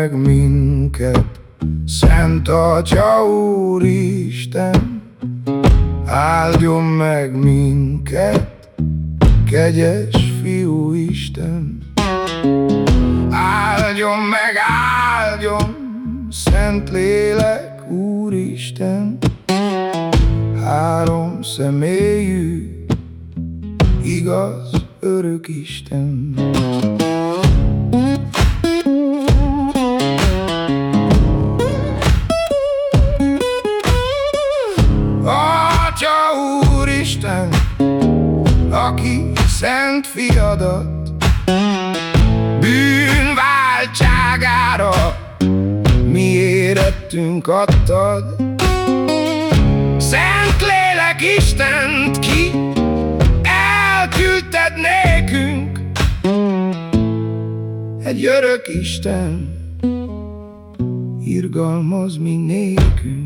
meg minket, Szent Atya Úristen, áldjon meg minket, kegyes Fiú Isten. Áldjon meg, áldjon, Szent Lélek Úristen, három személyű, igaz, örök Isten. Úristen, aki szent fiadat bűnváltságára mi érettünk adtad. Szent lélek Istent ki elküldted nékünk, egy örök Isten irgalmaz mi nékünk.